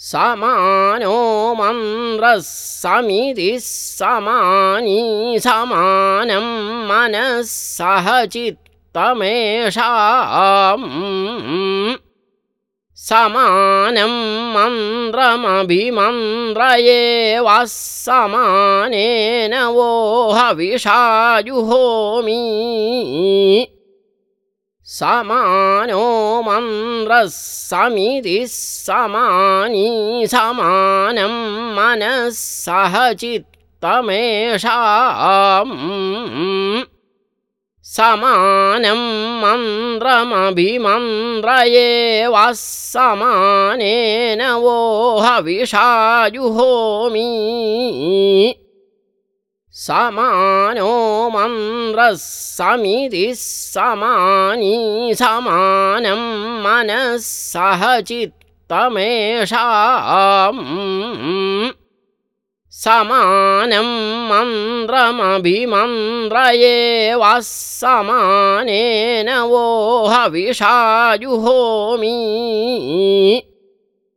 समानो मन्द्रः समितिः समानी समानं मनः सह चित्तमेषाम् समानं मन्द्रमभिमन्द्रये वा समानेन वो हविषाजुहोमि समानो मन्द्रः समितिः समानी समानं मनः सह चित्तमेषाम् समानं मन्द्रमभिमन्द्रये वा समानेन वो हविषाजुहोमि समानो मन्द्रः समितिः समानी समानं मनः सह चित्तमेषाम् समानं मन्द्रमभिमन्द्रये वा समानेन वो हविषाजुहोमि